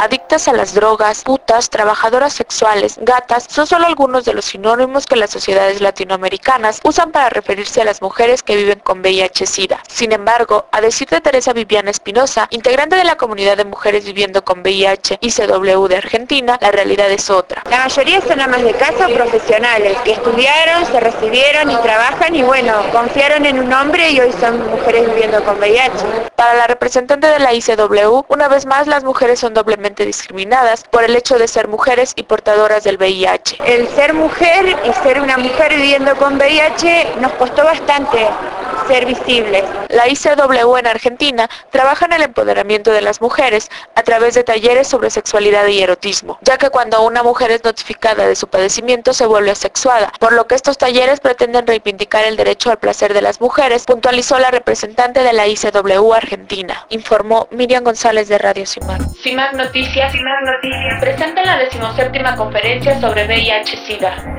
Adictas a las drogas, putas, trabajadoras sexuales, gatas, son solo algunos de los sinónimos que las sociedades latinoamericanas usan para referirse a las mujeres que viven con VIH-Sida. Sin embargo, a decir de Teresa Viviana Espinosa, integrante de la comunidad de mujeres viviendo con VIH ICW de Argentina, la realidad es otra. La mayoría son amas de casa o profesionales que estudiaron, se recibieron y trabajan y bueno, confiaron en un hombre y hoy son mujeres viviendo con VIH. Para la representante de la ICW, una vez más las mujeres son doblemente discriminadas por el hecho de ser mujeres y portadoras del VIH. El ser mujer y ser una mujer viviendo con VIH nos costó bastante ser visibles. La ICW en Argentina trabaja en el empoderamiento de las mujeres a través de talleres sobre sexualidad y erotismo, ya que cuando una mujer es notificada de su padecimiento se vuelve asexuada, por lo que estos talleres pretenden reivindicar el derecho al placer de las mujeres, puntualizó la representante de la ICW Argentina, informó Miriam González de Radio CIMAC. CIMAC Noticias, CIMAC Noticias presenta la decimoséptima conferencia sobre VIH-Sida.